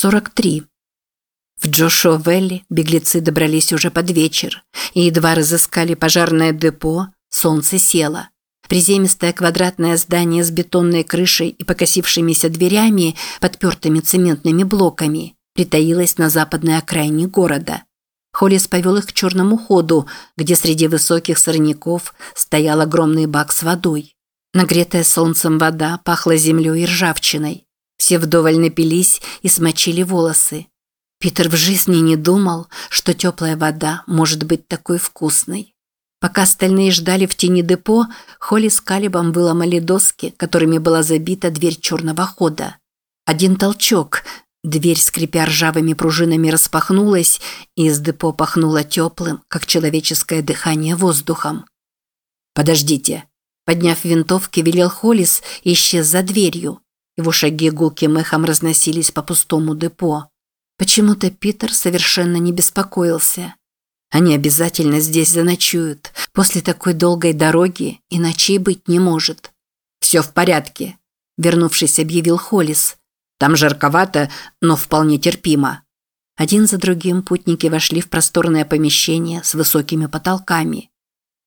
43. В Джошуа-Велли беглецы добрались уже под вечер и едва разыскали пожарное депо, солнце село. Приземистое квадратное здание с бетонной крышей и покосившимися дверями, подпертыми цементными блоками, притаилось на западной окраине города. Холлис повел их к черному ходу, где среди высоких сорняков стоял огромный бак с водой. Нагретая солнцем вода пахла землей и ржавчиной. Все вдоволь напились и смочили волосы. Питер в жизни не думал, что теплая вода может быть такой вкусной. Пока остальные ждали в тени депо, Холли с Калибом выломали доски, которыми была забита дверь черного хода. Один толчок, дверь, скрипя ржавыми пружинами, распахнулась, и из депо пахнуло теплым, как человеческое дыхание воздухом. «Подождите!» Подняв винтовки, велел Холлис и исчез за дверью. Его шаги гулким эхом разносились по пустому депо. Почему-то Питер совершенно не беспокоился. Они обязательно здесь заночуют. После такой долгой дороги и быть не может. «Все в порядке», – вернувшись, объявил Холлис. «Там жарковато, но вполне терпимо». Один за другим путники вошли в просторное помещение с высокими потолками.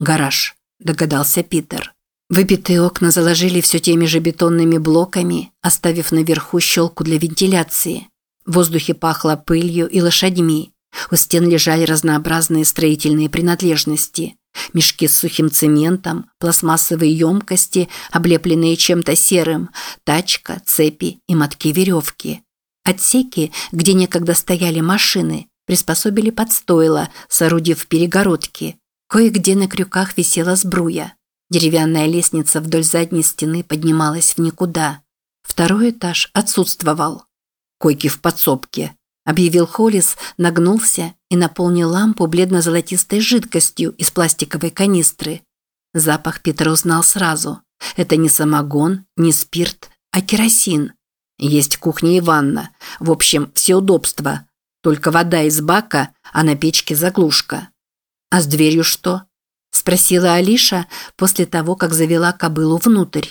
«Гараж», – догадался Питер. Выбитые окна заложили все теми же бетонными блоками, оставив наверху щелку для вентиляции. В воздухе пахло пылью и лошадьми. У стен лежали разнообразные строительные принадлежности. Мешки с сухим цементом, пластмассовые емкости, облепленные чем-то серым, тачка, цепи и мотки веревки. Отсеки, где некогда стояли машины, приспособили под стойло, соорудив перегородки. Кое-где на крюках висела сбруя. Деревянная лестница вдоль задней стены поднималась в никуда. Второй этаж отсутствовал. «Койки в подсобке», – объявил Холлис, нагнулся и наполнил лампу бледно-золотистой жидкостью из пластиковой канистры. Запах Питер узнал сразу. Это не самогон, не спирт, а керосин. Есть кухня и ванна. В общем, все удобства. Только вода из бака, а на печке заглушка. А с дверью что? Спросила Алиша после того, как завела кобылу внутрь.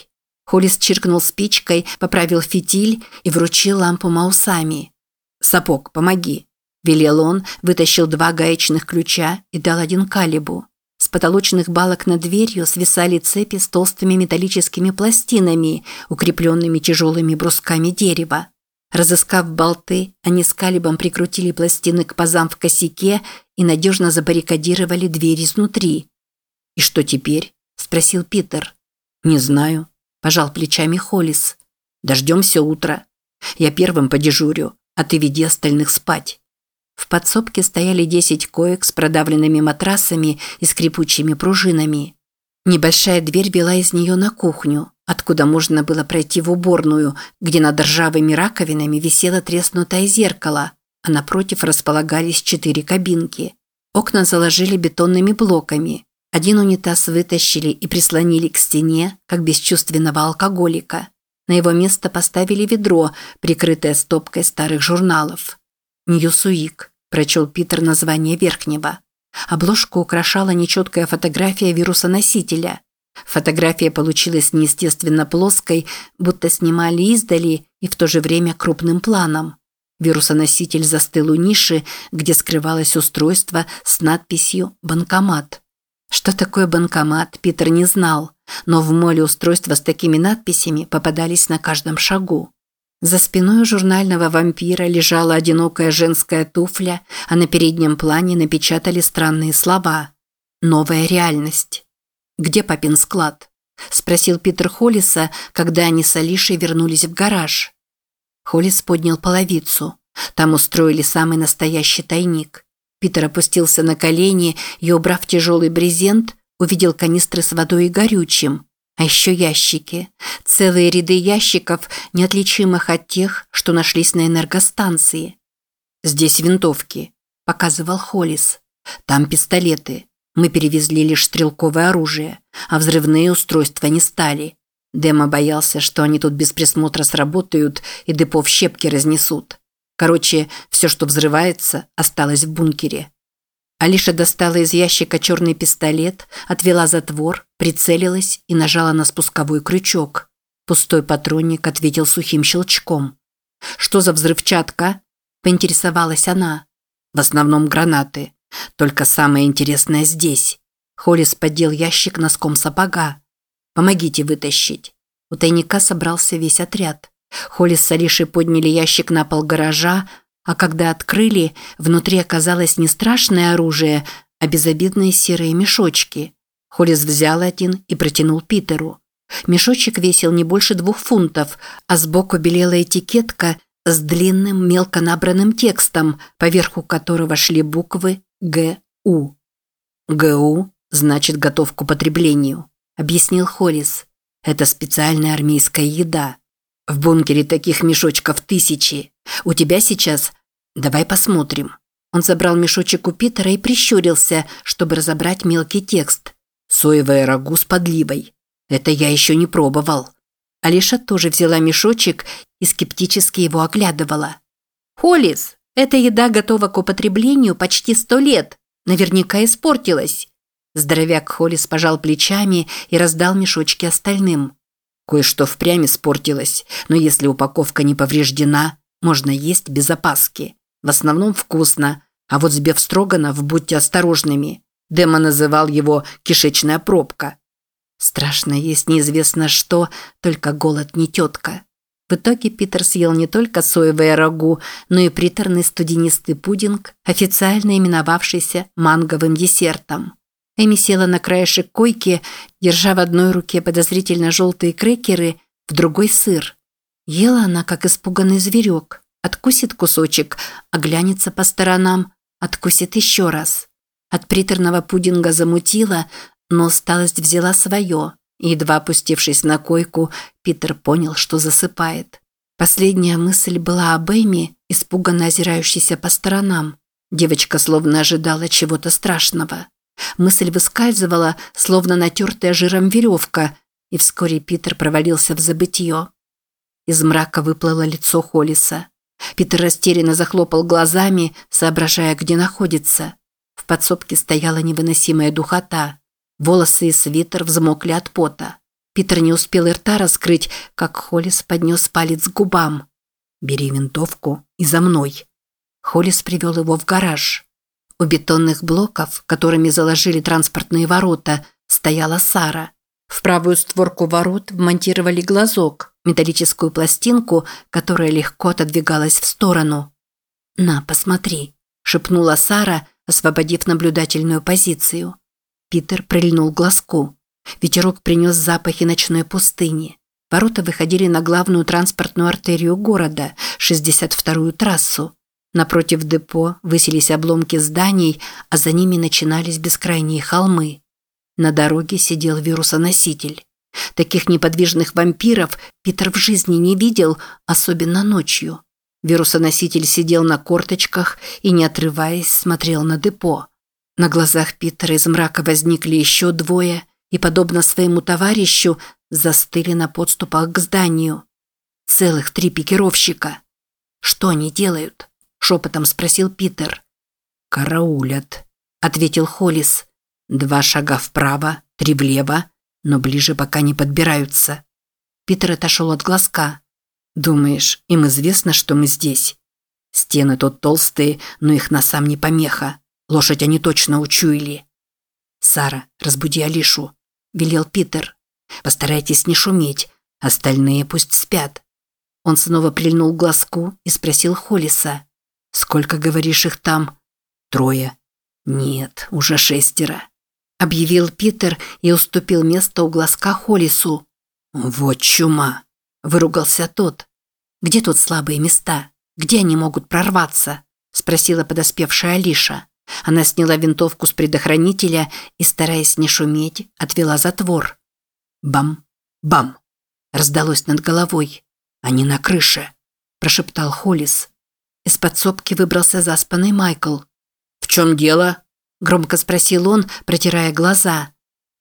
Холлис чиркнул спичкой, поправил фитиль и вручил лампу Маусами. «Сапог, помоги!» Велел он, вытащил два гаечных ключа и дал один калибу. С потолочных балок над дверью свисали цепи с толстыми металлическими пластинами, укрепленными тяжелыми брусками дерева. Разыскав болты, они с калибом прикрутили пластины к пазам в косяке и надежно забаррикадировали дверь изнутри. «И что теперь?» – спросил Питер. «Не знаю», – пожал плечами Холлис. «Дождемся утра. Я первым подежурю, а ты веди остальных спать». В подсобке стояли десять коек с продавленными матрасами и скрипучими пружинами. Небольшая дверь вела из нее на кухню, откуда можно было пройти в уборную, где над ржавыми раковинами висело треснутое зеркало, а напротив располагались четыре кабинки. Окна заложили бетонными блоками, один унитаз вытащили и прислонили к стене, как бесчувственного алкоголика. На его место поставили ведро, прикрытое стопкой старых журналов. «Ньюсуик», – прочел Питер название верхнего. Обложку украшала нечеткая фотография вируса-носителя. Фотография получилась неестественно плоской, будто снимали издали и в то же время крупным планом. Вирусоноситель застыл у ниши, где скрывалось устройство с надписью «Банкомат». Что такое банкомат, Питер не знал, но в моле устройства с такими надписями попадались на каждом шагу. За спиной журнального вампира лежала одинокая женская туфля, а на переднем плане напечатали странные слова. «Новая реальность». «Где папин склад?» – спросил Питер Холлиса, когда они с Алишей вернулись в гараж. Холлис поднял половицу. Там устроили самый настоящий тайник. Питер опустился на колени и, убрав тяжелый брезент, увидел канистры с водой и горючим. А еще ящики. Целые ряды ящиков, неотличимых от тех, что нашлись на энергостанции. «Здесь винтовки», – показывал Холлис. «Там пистолеты. Мы перевезли лишь стрелковое оружие, а взрывные устройства не стали. Дема боялся, что они тут без присмотра сработают и депо в щепки разнесут. Короче, все, что взрывается, осталось в бункере. Алиша достала из ящика черный пистолет, отвела затвор, прицелилась и нажала на спусковой крючок. Пустой патронник ответил сухим щелчком. «Что за взрывчатка?» – поинтересовалась она. «В основном гранаты. Только самое интересное здесь». Холлис поддел ящик носком сапога. «Помогите вытащить». У тайника собрался весь отряд. Холлис с Алишей подняли ящик на пол гаража, а когда открыли, внутри оказалось не страшное оружие, а безобидные серые мешочки. Холлис взял один и протянул Питеру. Мешочек весил не больше двух фунтов, а сбоку белела этикетка с длинным мелко набранным текстом, поверху которого шли буквы «ГУ». «ГУ» значит «готов к употреблению», – объяснил Холлис. «Это специальная армейская еда. В бункере таких мешочков тысячи. У тебя сейчас... Давай посмотрим». Он забрал мешочек у Питера и прищурился, чтобы разобрать мелкий текст. «Соевое рагу с подливой. Это я еще не пробовал». Алиша тоже взяла мешочек и скептически его оглядывала. «Холлис, эта еда готова к употреблению почти сто лет. Наверняка испортилась». Здоровяк Холлис пожал плечами и раздал мешочки остальным. Кое-что впрямь испортилось, но если упаковка не повреждена, можно есть без опаски. В основном вкусно, а вот с бефстроганов будьте осторожными. Дема называл его «кишечная пробка». Страшно есть неизвестно что, только голод не тетка. В итоге Питер съел не только соевое рагу, но и приторный студенистый пудинг, официально именовавшийся манговым десертом. Эми села на краешек койки, держа в одной руке подозрительно желтые крекеры, в другой сыр. Ела она, как испуганный зверек. Откусит кусочек, оглянется по сторонам, откусит еще раз. От приторного пудинга замутила, но усталость взяла свое. Едва опустившись на койку, Питер понял, что засыпает. Последняя мысль была об Эми, испуганно озирающейся по сторонам. Девочка словно ожидала чего-то страшного. Мысль выскальзывала, словно натертая жиром веревка, и вскоре Питер провалился в забытье. Из мрака выплыло лицо Холлиса. Питер растерянно захлопал глазами, соображая, где находится. В подсобке стояла невыносимая духота. Волосы и свитер взмокли от пота. Питер не успел и рта раскрыть, как Холлис поднес палец к губам. «Бери винтовку и за мной». Холлис привел его в гараж. У бетонных блоков, которыми заложили транспортные ворота, стояла Сара. В правую створку ворот вмонтировали глазок, металлическую пластинку, которая легко отодвигалась в сторону. «На, посмотри», – шепнула Сара, освободив наблюдательную позицию. Питер прильнул глазку. Ветерок принес запахи ночной пустыни. Ворота выходили на главную транспортную артерию города, 62-ю трассу. Напротив депо высились обломки зданий, а за ними начинались бескрайние холмы. На дороге сидел вирусоноситель. Таких неподвижных вампиров Питер в жизни не видел, особенно ночью. Вирусоноситель сидел на корточках и, не отрываясь, смотрел на депо. На глазах Питера из мрака возникли еще двое и, подобно своему товарищу, застыли на подступах к зданию. Целых три пикировщика. Что они делают? Шепотом спросил Питер. «Караулят», – ответил Холлис. «Два шага вправо, три влево, но ближе пока не подбираются». Питер отошел от глазка. «Думаешь, им известно, что мы здесь? Стены тут толстые, но их носам не помеха. Лошадь они точно учуяли». «Сара, разбуди Алишу», – велел Питер. «Постарайтесь не шуметь, остальные пусть спят». Он снова прильнул к глазку и спросил Холлиса. Сколько, говоришь, их там? Трое. Нет, уже шестеро. Объявил Питер и уступил место у глазка Холлису. Вот чума. Выругался тот. Где тут слабые места? Где они могут прорваться? Спросила подоспевшая Алиша. Она сняла винтовку с предохранителя и, стараясь не шуметь, отвела затвор. Бам, бам. Раздалось над головой. Они на крыше, прошептал Холлис. Из подсобки выбрался заспанный Майкл. «В чем дело?» – громко спросил он, протирая глаза.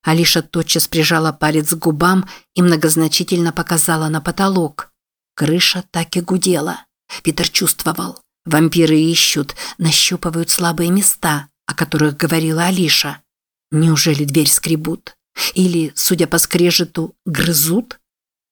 Алиша тотчас прижала палец к губам и многозначительно показала на потолок. Крыша так и гудела. Питер чувствовал. Вампиры ищут, нащупывают слабые места, о которых говорила Алиша. Неужели дверь скребут? Или, судя по скрежету, грызут?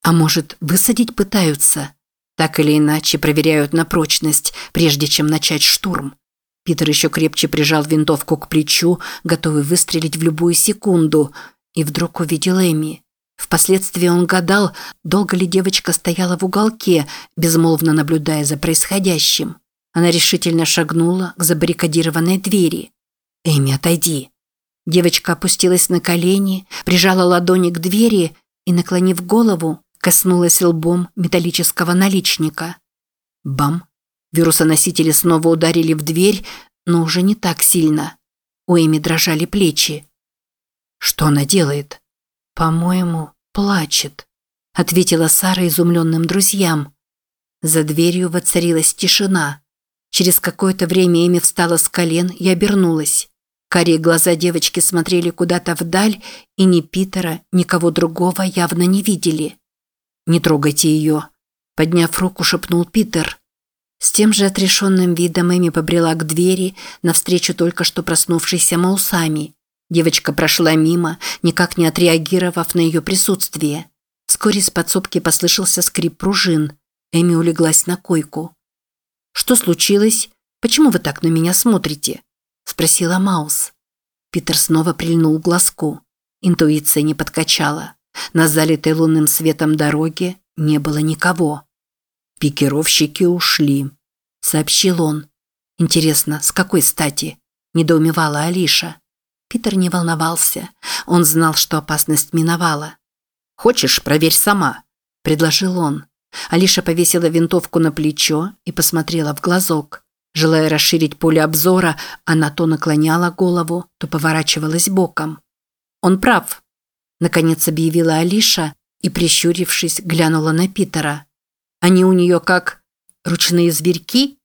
А может, высадить пытаются? Так или иначе проверяют на прочность, прежде чем начать штурм. Питер еще крепче прижал винтовку к плечу, готовый выстрелить в любую секунду, и вдруг увидел Эми. Впоследствии он гадал, долго ли девочка стояла в уголке, безмолвно наблюдая за происходящим. Она решительно шагнула к забаррикадированной двери. «Эми, отойди!» Девочка опустилась на колени, прижала ладони к двери и, наклонив голову, коснулась лбом металлического наличника. Бам! Вирусоносители снова ударили в дверь, но уже не так сильно. У Эми дрожали плечи. «Что она делает?» «По-моему, плачет», – ответила Сара изумленным друзьям. За дверью воцарилась тишина. Через какое-то время Эми встала с колен и обернулась. Карие глаза девочки смотрели куда-то вдаль, и ни Питера, никого другого явно не видели. «Не трогайте ее», – подняв руку, шепнул Питер. С тем же отрешенным видом Эми побрела к двери навстречу только что проснувшейся Маусами. Девочка прошла мимо, никак не отреагировав на ее присутствие. Вскоре из подсобки послышался скрип пружин. Эми улеглась на койку. «Что случилось? Почему вы так на меня смотрите?» – спросила Маус. Питер снова прильнул к глазку. Интуиция не подкачала. На залитой лунным светом дороге не было никого. «Пикировщики ушли», – сообщил он. «Интересно, с какой стати?» – недоумевала Алиша. Питер не волновался. Он знал, что опасность миновала. «Хочешь, проверь сама», – предложил он. Алиша повесила винтовку на плечо и посмотрела в глазок. Желая расширить поле обзора, она то наклоняла голову, то поворачивалась боком. «Он прав», – наконец объявила Алиша и, прищурившись, глянула на Питера. Они у нее как ручные зверьки?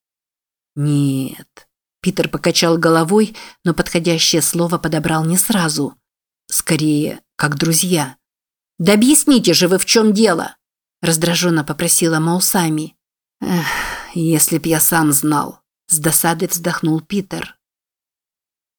Нет. Питер покачал головой, но подходящее слово подобрал не сразу. Скорее, как друзья. «Да объясните же вы, в чем дело?» Раздраженно попросила Маусами. «Эх, если б я сам знал». С досадой вздохнул Питер.